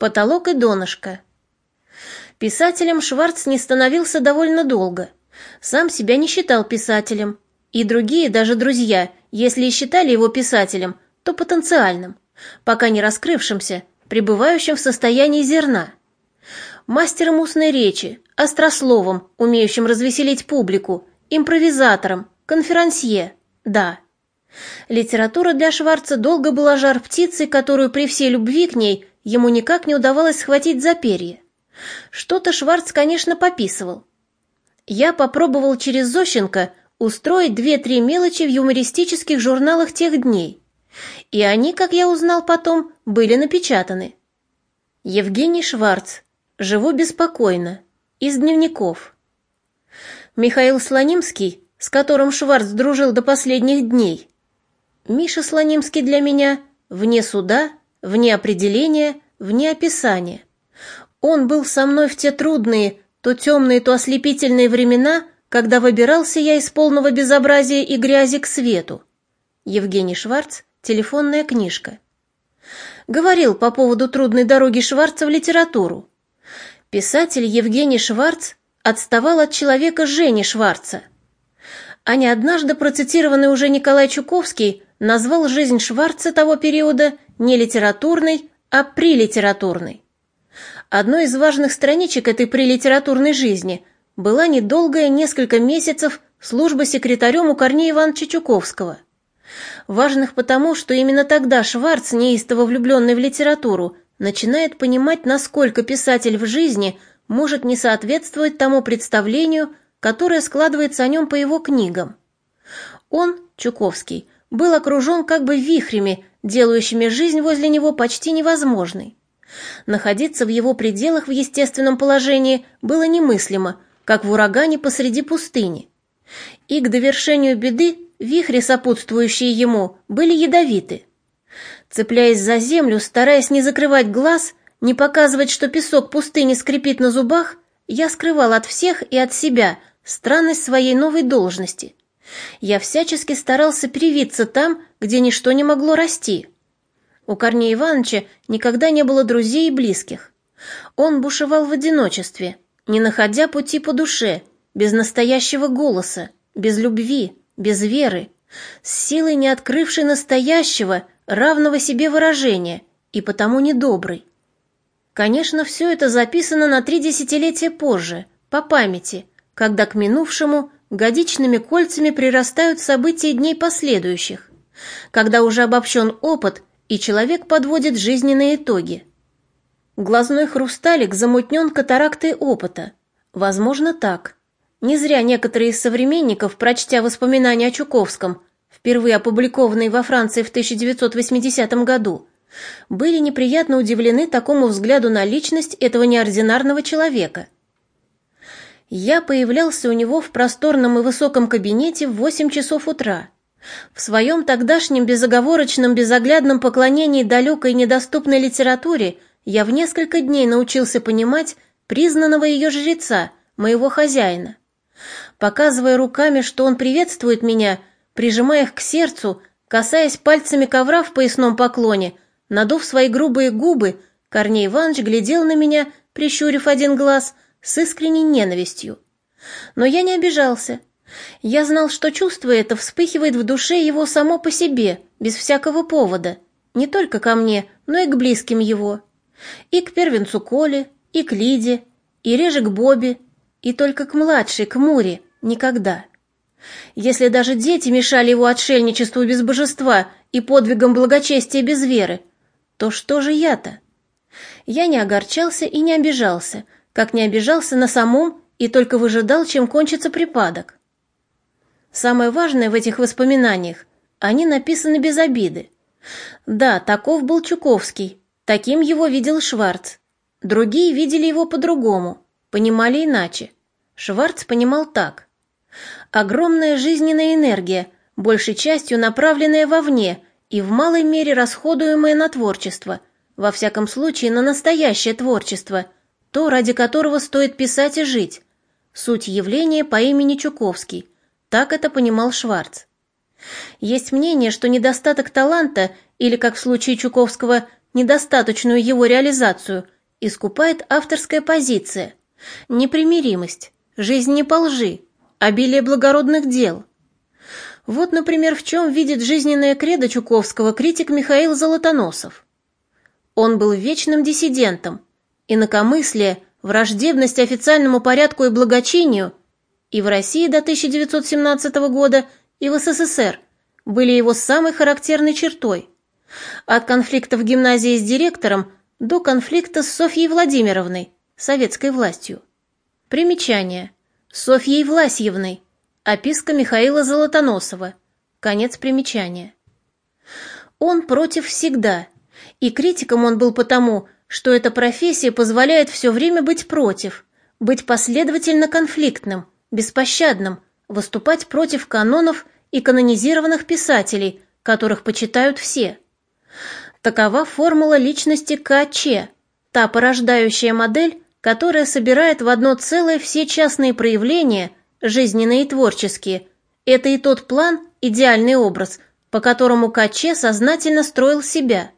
Потолок и донышко. Писателем Шварц не становился довольно долго. Сам себя не считал писателем. И другие, даже друзья, если и считали его писателем, то потенциальным, пока не раскрывшимся, пребывающим в состоянии зерна. Мастером устной речи, острословом, умеющим развеселить публику, импровизатором, конферансье, да. Литература для Шварца долго была жар птицы, которую при всей любви к ней ему никак не удавалось схватить за перья. Что-то Шварц, конечно, пописывал. Я попробовал через Зощенко устроить две-три мелочи в юмористических журналах тех дней. И они, как я узнал потом, были напечатаны. Евгений Шварц. Живу беспокойно. Из дневников. Михаил Слонимский, с которым Шварц дружил до последних дней. Миша Слонимский для меня вне суда, вне определения, вне описания. Он был со мной в те трудные, то темные, то ослепительные времена, когда выбирался я из полного безобразия и грязи к свету. Евгений Шварц, телефонная книжка. Говорил по поводу трудной дороги Шварца в литературу. Писатель Евгений Шварц отставал от человека Жени Шварца. А не однажды процитированный уже Николай Чуковский назвал жизнь Шварца того периода не литературной, а прилитературной. Одной из важных страничек этой прилитературной жизни была недолгая несколько месяцев служба секретарем у Корнея Ивановича Чуковского. Важных потому, что именно тогда Шварц, неистово влюбленный в литературу, начинает понимать, насколько писатель в жизни может не соответствовать тому представлению, которое складывается о нем по его книгам. Он, Чуковский, был окружен как бы вихрями, делающими жизнь возле него почти невозможной. Находиться в его пределах в естественном положении было немыслимо, как в урагане посреди пустыни. И к довершению беды вихри, сопутствующие ему, были ядовиты. Цепляясь за землю, стараясь не закрывать глаз, не показывать, что песок пустыни скрипит на зубах, я скрывал от всех и от себя странность своей новой должности. Я всячески старался привиться там, где ничто не могло расти. У Корнея Ивановича никогда не было друзей и близких. Он бушевал в одиночестве, не находя пути по душе, без настоящего голоса, без любви, без веры, с силой не открывшей настоящего, равного себе выражения, и потому недобрый. Конечно, все это записано на три десятилетия позже, по памяти, когда к минувшему годичными кольцами прирастают события дней последующих, когда уже обобщен опыт, и человек подводит жизненные итоги. Глазной хрусталик замутнен катарактой опыта. Возможно, так. Не зря некоторые из современников, прочтя воспоминания о Чуковском, впервые опубликованные во Франции в 1980 году, были неприятно удивлены такому взгляду на личность этого неординарного человека. Я появлялся у него в просторном и высоком кабинете в 8 часов утра. В своем тогдашнем безоговорочном, безоглядном поклонении далекой и недоступной литературе я в несколько дней научился понимать признанного ее жреца, моего хозяина. Показывая руками, что он приветствует меня, прижимая их к сердцу, касаясь пальцами ковра в поясном поклоне, надув свои грубые губы, Корней Иванович глядел на меня, прищурив один глаз, с искренней ненавистью. Но я не обижался. Я знал, что чувство это вспыхивает в душе его само по себе, без всякого повода, не только ко мне, но и к близким его. И к первенцу Коле, и к Лиде, и реже к Бобе, и только к младшей, к Муре, никогда. Если даже дети мешали его отшельничеству без божества и подвигам благочестия без веры, то что же я-то? Я не огорчался и не обижался, как не обижался на самом и только выжидал, чем кончится припадок. Самое важное в этих воспоминаниях – они написаны без обиды. Да, таков был Чуковский, таким его видел Шварц. Другие видели его по-другому, понимали иначе. Шварц понимал так. Огромная жизненная энергия, большей частью направленная вовне и в малой мере расходуемая на творчество, во всяком случае на настоящее творчество, то, ради которого стоит писать и жить. Суть явления по имени Чуковский. Так это понимал Шварц. Есть мнение, что недостаток таланта, или, как в случае Чуковского, недостаточную его реализацию, искупает авторская позиция, непримиримость, жизнь не по лжи, обилие благородных дел. Вот, например, в чем видит жизненное кредо Чуковского критик Михаил Золотоносов. Он был вечным диссидентом, инакомыслие, враждебность официальному порядку и благочинию и в России до 1917 года, и в СССР были его самой характерной чертой. От конфликта в гимназии с директором до конфликта с Софьей Владимировной, советской властью. Примечание. Софьей Власьевной. Описка Михаила Золотоносова. Конец примечания. Он против всегда, и критиком он был потому, что эта профессия позволяет все время быть против, быть последовательно конфликтным, беспощадным, выступать против канонов и канонизированных писателей, которых почитают все. Такова формула личности КЧ, та порождающая модель, которая собирает в одно целое все частные проявления, жизненные и творческие. Это и тот план, идеальный образ, по которому КЧ сознательно строил себя.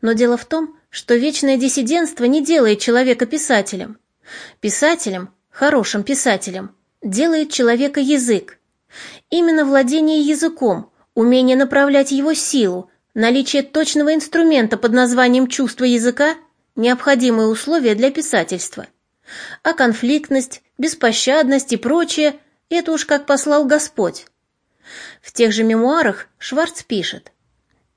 Но дело в том, что вечное диссидентство не делает человека писателем. Писателем, хорошим писателем, делает человека язык. Именно владение языком, умение направлять его силу, наличие точного инструмента под названием чувство языка – необходимые условия для писательства. А конфликтность, беспощадность и прочее – это уж как послал Господь. В тех же мемуарах Шварц пишет.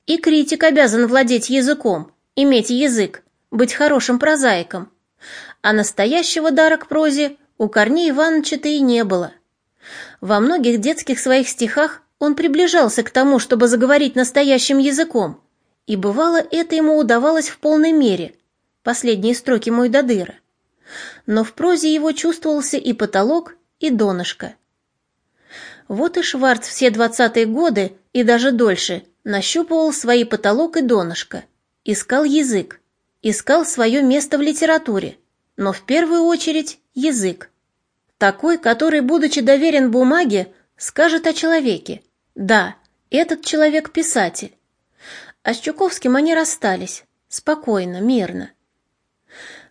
И критик обязан владеть языком, иметь язык, быть хорошим прозаиком. А настоящего дара к прозе у Корнея Ивановича-то и не было. Во многих детских своих стихах он приближался к тому, чтобы заговорить настоящим языком, и бывало это ему удавалось в полной мере, последние строки Мойдодыра. Но в прозе его чувствовался и потолок, и донышко. Вот и Шварц все двадцатые годы, и даже дольше, нащупывал свои потолок и донышко, искал язык, искал свое место в литературе, но в первую очередь язык. Такой, который, будучи доверен бумаге, скажет о человеке. Да, этот человек писатель. А с Чуковским они расстались. Спокойно, мирно.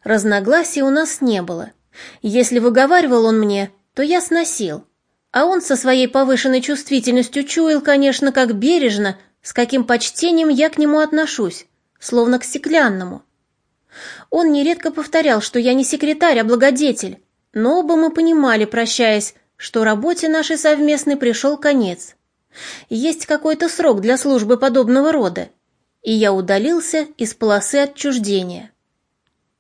Разногласий у нас не было. Если выговаривал он мне, то я сносил. А он со своей повышенной чувствительностью чуял, конечно, как бережно, с каким почтением я к нему отношусь, словно к стеклянному. Он нередко повторял, что я не секретарь, а благодетель, но оба мы понимали, прощаясь, что работе нашей совместной пришел конец. Есть какой-то срок для службы подобного рода, и я удалился из полосы отчуждения.